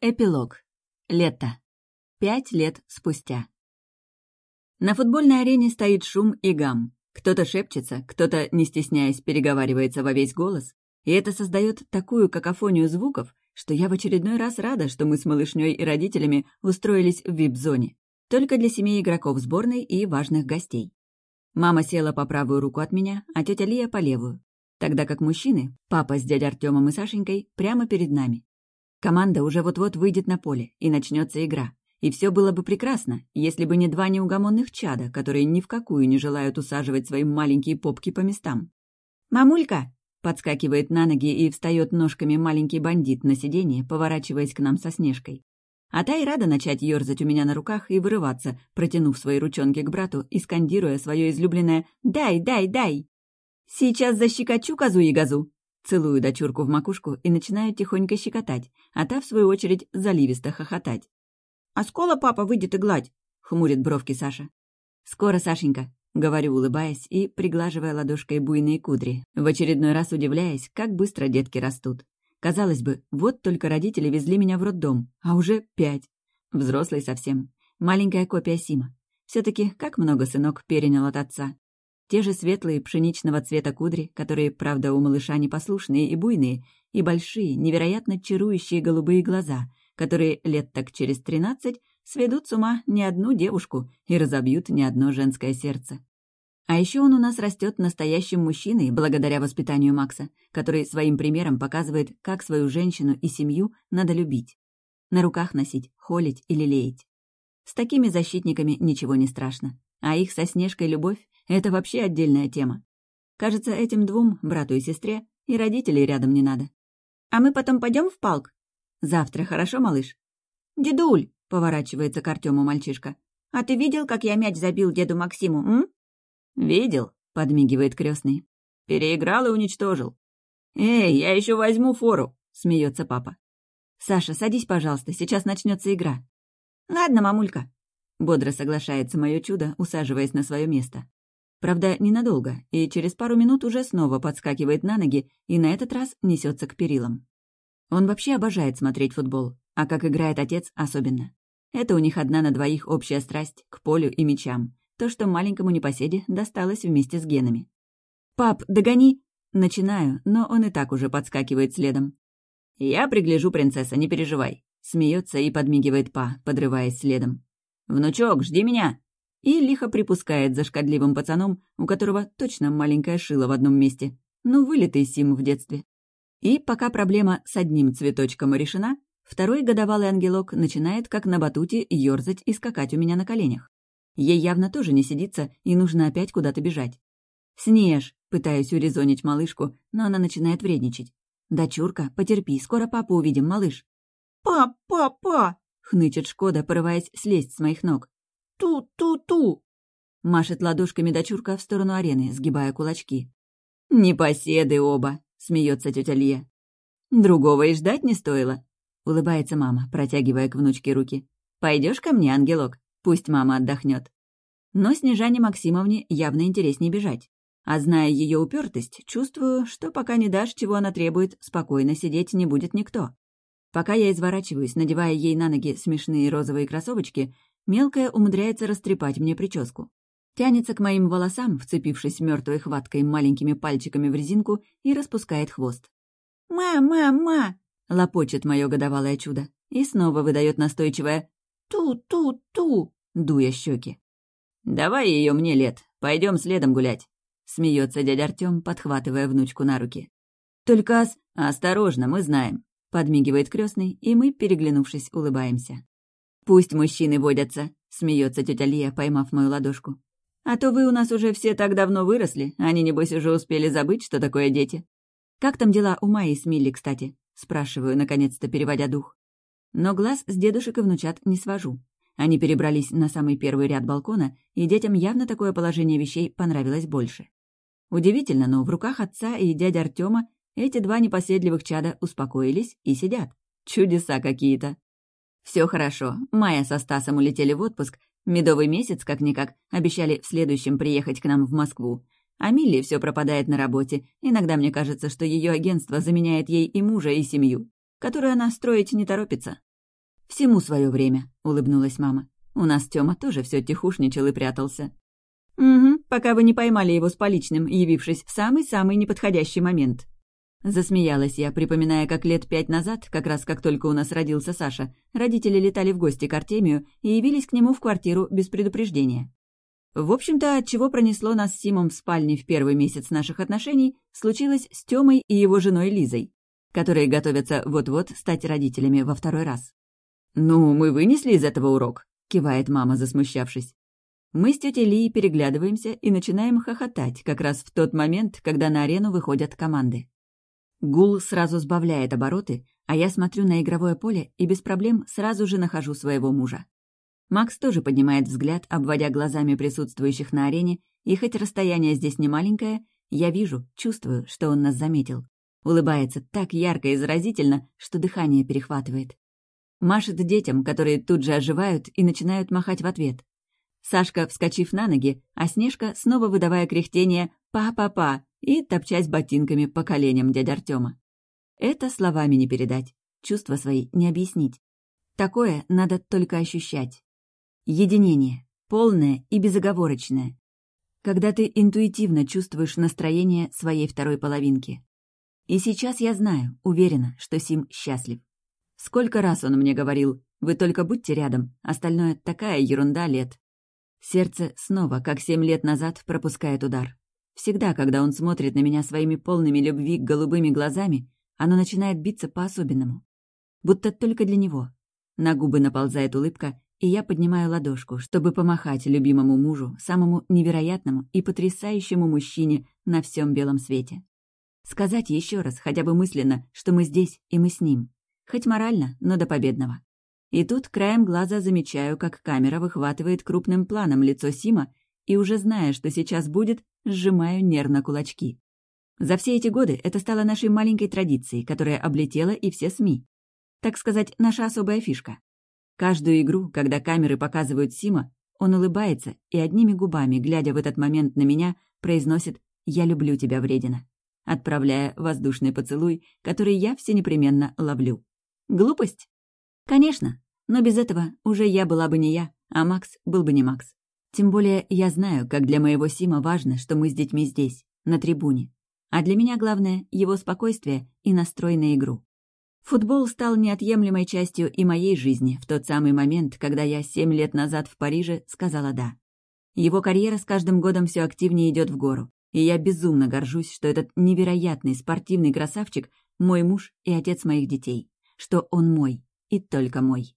Эпилог. Лето. Пять лет спустя. На футбольной арене стоит шум и гам. Кто-то шепчется, кто-то, не стесняясь, переговаривается во весь голос. И это создает такую какофонию звуков, что я в очередной раз рада, что мы с малышней и родителями устроились в вип-зоне. Только для семей игроков сборной и важных гостей. Мама села по правую руку от меня, а тетя Лия по левую. Тогда как мужчины, папа с дядей Артемом и Сашенькой, прямо перед нами. Команда уже вот-вот выйдет на поле, и начнется игра. И все было бы прекрасно, если бы не два неугомонных чада, которые ни в какую не желают усаживать свои маленькие попки по местам. «Мамулька!» — подскакивает на ноги и встает ножками маленький бандит на сиденье, поворачиваясь к нам со Снежкой. А та и рада начать ерзать у меня на руках и вырываться, протянув свои ручонки к брату и скандируя свое излюбленное «Дай, дай, дай!» «Сейчас защекочу козу и газу!» Целую дочурку в макушку и начинаю тихонько щекотать, а та, в свою очередь, заливисто хохотать. «А скоро папа выйдет и гладь?» — хмурит бровки Саша. «Скоро, Сашенька», — говорю, улыбаясь и приглаживая ладошкой буйные кудри, в очередной раз удивляясь, как быстро детки растут. Казалось бы, вот только родители везли меня в роддом, а уже пять. Взрослый совсем. Маленькая копия Сима. все таки как много сынок перенял от отца. Те же светлые пшеничного цвета кудри, которые, правда, у малыша непослушные и буйные, и большие, невероятно чарующие голубые глаза, которые лет так через тринадцать сведут с ума не одну девушку и разобьют не одно женское сердце. А еще он у нас растет настоящим мужчиной благодаря воспитанию Макса, который своим примером показывает, как свою женщину и семью надо любить. На руках носить, холить или лелеять. С такими защитниками ничего не страшно. А их со Снежкой любовь это вообще отдельная тема. Кажется, этим двум, брату и сестре, и родителей рядом не надо. А мы потом пойдем в палк? Завтра, хорошо, малыш? Дедуль, поворачивается к Артему мальчишка. А ты видел, как я мяч забил деду Максиму, м? Видел, подмигивает крестный. Переиграл и уничтожил. Эй, я еще возьму фору, смеется папа. Саша, садись, пожалуйста, сейчас начнется игра. Ладно, мамулька. Бодро соглашается мое чудо, усаживаясь на свое место. Правда, ненадолго, и через пару минут уже снова подскакивает на ноги и на этот раз несется к перилам. Он вообще обожает смотреть футбол, а как играет отец особенно. Это у них одна на двоих общая страсть к полю и мячам, то, что маленькому непоседе досталось вместе с генами. «Пап, догони!» Начинаю, но он и так уже подскакивает следом. «Я пригляжу, принцесса, не переживай», — смеется и подмигивает Па, подрываясь следом. «Внучок, жди меня!» И лихо припускает за шкодливым пацаном, у которого точно маленькая шила в одном месте. Ну, вылитый Сим в детстве. И пока проблема с одним цветочком решена, второй годовалый ангелок начинает, как на батуте, ёрзать и скакать у меня на коленях. Ей явно тоже не сидится, и нужно опять куда-то бежать. «Снеж!» — пытаюсь урезонить малышку, но она начинает вредничать. «Дочурка, потерпи, скоро папу увидим, малыш». «Пап, папа!» — хнычет Шкода, порываясь слезть с моих ног. Ту-ту-ту!» Машет ладошками дочурка в сторону арены, сгибая кулачки. «Непоседы оба!» — смеется тетя Лия. «Другого и ждать не стоило!» — улыбается мама, протягивая к внучке руки. Пойдешь ко мне, ангелок? Пусть мама отдохнет. Но Снежане Максимовне явно интереснее бежать. А зная ее упертость, чувствую, что пока не дашь, чего она требует, спокойно сидеть не будет никто. Пока я изворачиваюсь, надевая ей на ноги смешные розовые кроссовочки, Мелкая умудряется растрепать мне прическу. Тянется к моим волосам, вцепившись мертвой хваткой маленькими пальчиками в резинку, и распускает хвост. «Ма, ма, ма!» — лопочет мое годовалое чудо. И снова выдает настойчивое «ту-ту-ту», дуя щеки. «Давай ее мне, Лет, пойдем следом гулять», — смеется дядя Артем, подхватывая внучку на руки. «Только с... осторожно, мы знаем», — подмигивает крестный, и мы, переглянувшись, улыбаемся. «Пусть мужчины водятся», — смеется тетя Лия, поймав мою ладошку. «А то вы у нас уже все так давно выросли, они, небось, уже успели забыть, что такое дети». «Как там дела у Майи с Милли, кстати?» — спрашиваю, наконец-то переводя дух. Но глаз с дедушек и внучат не свожу. Они перебрались на самый первый ряд балкона, и детям явно такое положение вещей понравилось больше. Удивительно, но в руках отца и дяди Артема эти два непоседливых чада успокоились и сидят. Чудеса какие-то. Все хорошо. Майя со Стасом улетели в отпуск. Медовый месяц, как-никак, обещали в следующем приехать к нам в Москву. А Милли все пропадает на работе. Иногда мне кажется, что ее агентство заменяет ей и мужа, и семью, которую она строить не торопится. «Всему свое время», — улыбнулась мама. «У нас Тёма тоже все тихушничал и прятался». «Угу, пока вы не поймали его с поличным, явившись в самый-самый неподходящий момент». Засмеялась я, припоминая, как лет пять назад, как раз как только у нас родился Саша, родители летали в гости к Артемию и явились к нему в квартиру без предупреждения. В общем-то, от чего пронесло нас с Симом в спальне в первый месяц наших отношений, случилось с Тёмой и его женой Лизой, которые готовятся вот-вот стать родителями во второй раз. «Ну, мы вынесли из этого урок», — кивает мама, засмущавшись. Мы с тетей Лией переглядываемся и начинаем хохотать как раз в тот момент, когда на арену выходят команды. Гул сразу сбавляет обороты, а я смотрю на игровое поле и без проблем сразу же нахожу своего мужа. Макс тоже поднимает взгляд, обводя глазами присутствующих на арене, и хоть расстояние здесь не маленькое, я вижу, чувствую, что он нас заметил. Улыбается так ярко и заразительно, что дыхание перехватывает. Машет детям, которые тут же оживают и начинают махать в ответ. Сашка, вскочив на ноги, а Снежка, снова выдавая кряхтение «па-па-па» и топчась ботинками по коленям дядя Артема. Это словами не передать, чувства свои не объяснить. Такое надо только ощущать. Единение, полное и безоговорочное. Когда ты интуитивно чувствуешь настроение своей второй половинки. И сейчас я знаю, уверена, что Сим счастлив. Сколько раз он мне говорил, вы только будьте рядом, остальное такая ерунда лет. Сердце снова, как семь лет назад, пропускает удар. Всегда, когда он смотрит на меня своими полными любви голубыми глазами, оно начинает биться по-особенному. Будто только для него. На губы наползает улыбка, и я поднимаю ладошку, чтобы помахать любимому мужу, самому невероятному и потрясающему мужчине на всем белом свете. Сказать еще раз, хотя бы мысленно, что мы здесь и мы с ним. Хоть морально, но до победного. И тут краем глаза замечаю, как камера выхватывает крупным планом лицо Сима, и уже зная, что сейчас будет, сжимаю нервно кулачки. За все эти годы это стало нашей маленькой традицией, которая облетела и все СМИ. Так сказать, наша особая фишка. Каждую игру, когда камеры показывают Сима, он улыбается и одними губами, глядя в этот момент на меня, произносит «Я люблю тебя, вредина», отправляя воздушный поцелуй, который я все непременно ловлю. Глупость? Конечно, но без этого уже я была бы не я, а Макс был бы не Макс. Тем более я знаю, как для моего Сима важно, что мы с детьми здесь, на трибуне. А для меня главное — его спокойствие и настрой на игру. Футбол стал неотъемлемой частью и моей жизни в тот самый момент, когда я семь лет назад в Париже сказала «да». Его карьера с каждым годом все активнее идет в гору, и я безумно горжусь, что этот невероятный спортивный красавчик — мой муж и отец моих детей что он мой, и только мой.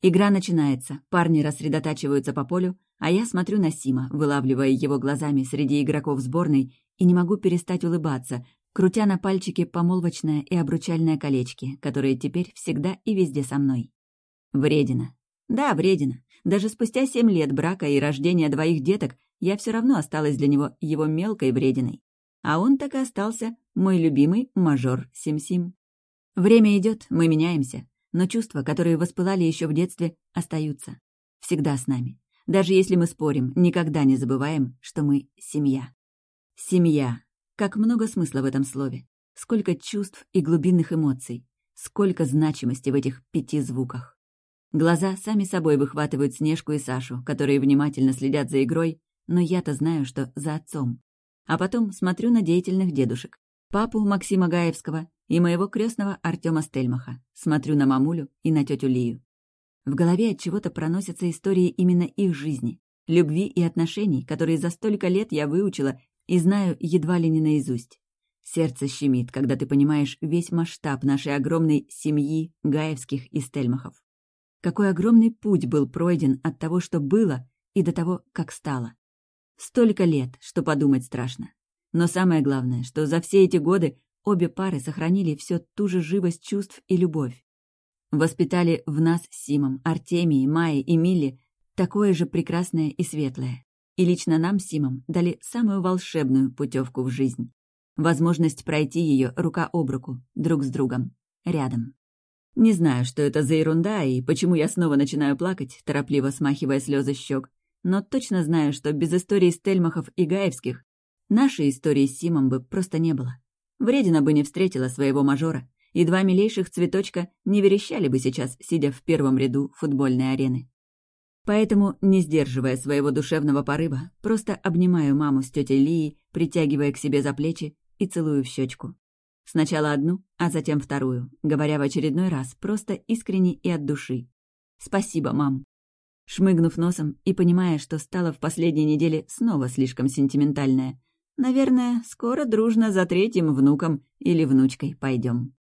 Игра начинается, парни рассредотачиваются по полю, а я смотрю на Сима, вылавливая его глазами среди игроков сборной, и не могу перестать улыбаться, крутя на пальчике помолвочное и обручальное колечки, которые теперь всегда и везде со мной. Вредина. Да, вредина. Даже спустя семь лет брака и рождения двоих деток я все равно осталась для него его мелкой врединой. А он так и остался мой любимый мажор Сим-Сим. Время идет, мы меняемся, но чувства, которые воспылали еще в детстве, остаются. Всегда с нами. Даже если мы спорим, никогда не забываем, что мы семья. Семья. Как много смысла в этом слове. Сколько чувств и глубинных эмоций. Сколько значимости в этих пяти звуках. Глаза сами собой выхватывают Снежку и Сашу, которые внимательно следят за игрой, но я-то знаю, что за отцом. А потом смотрю на деятельных дедушек. Папу Максима Гаевского и моего крестного Артема Стельмаха. Смотрю на мамулю и на тетю Лию. В голове от чего-то проносятся истории именно их жизни, любви и отношений, которые за столько лет я выучила и знаю едва ли не наизусть. Сердце щемит, когда ты понимаешь весь масштаб нашей огромной семьи Гаевских и Стельмахов. Какой огромный путь был пройден от того, что было, и до того, как стало. Столько лет, что подумать страшно. Но самое главное, что за все эти годы Обе пары сохранили все ту же живость чувств и любовь. Воспитали в нас с Симом, Артемией, Майей и Милли такое же прекрасное и светлое. И лично нам Симом дали самую волшебную путевку в жизнь. Возможность пройти ее рука об руку, друг с другом, рядом. Не знаю, что это за ерунда и почему я снова начинаю плакать, торопливо смахивая слезы щек, но точно знаю, что без истории Стельмахов и Гаевских нашей истории с Симом бы просто не было. Вредина бы не встретила своего мажора, и два милейших цветочка не верещали бы сейчас, сидя в первом ряду футбольной арены. Поэтому, не сдерживая своего душевного порыва, просто обнимаю маму с тетей Лией, притягивая к себе за плечи и целую в щечку. Сначала одну, а затем вторую, говоря в очередной раз, просто искренне и от души. «Спасибо, мам». Шмыгнув носом и понимая, что стала в последней неделе снова слишком сентиментальная, наверное, скоро дружно за третьим внуком или внучкой пойдем.